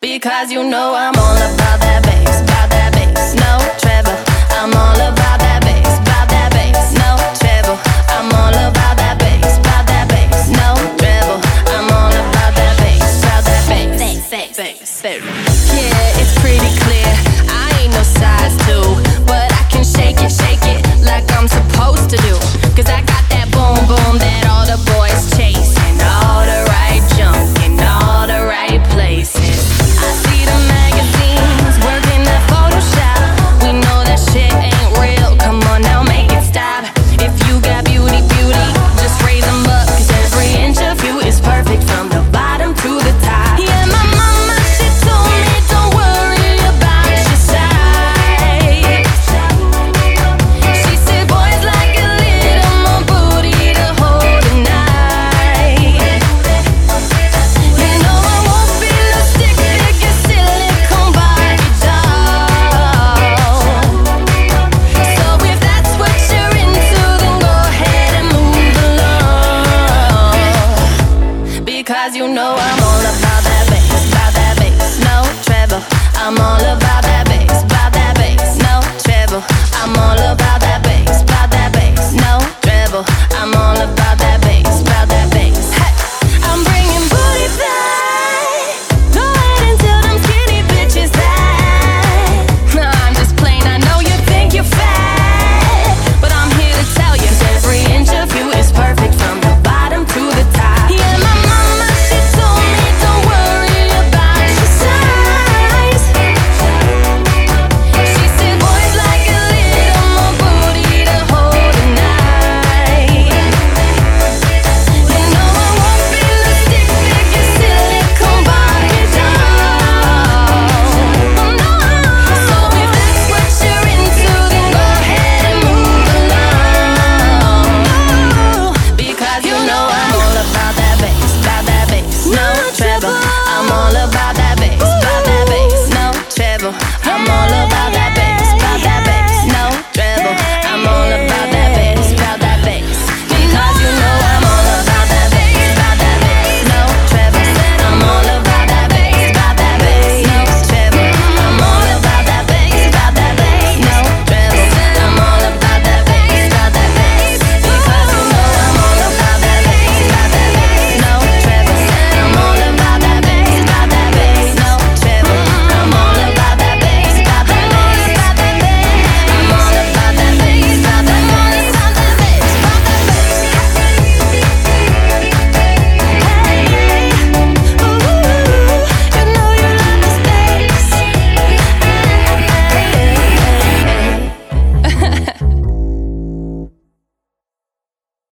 Because you know I'm all about that bass, about that bass. No treble, I'm all about cause you know I'm all about that bass, about that bass, no treble. I'm all about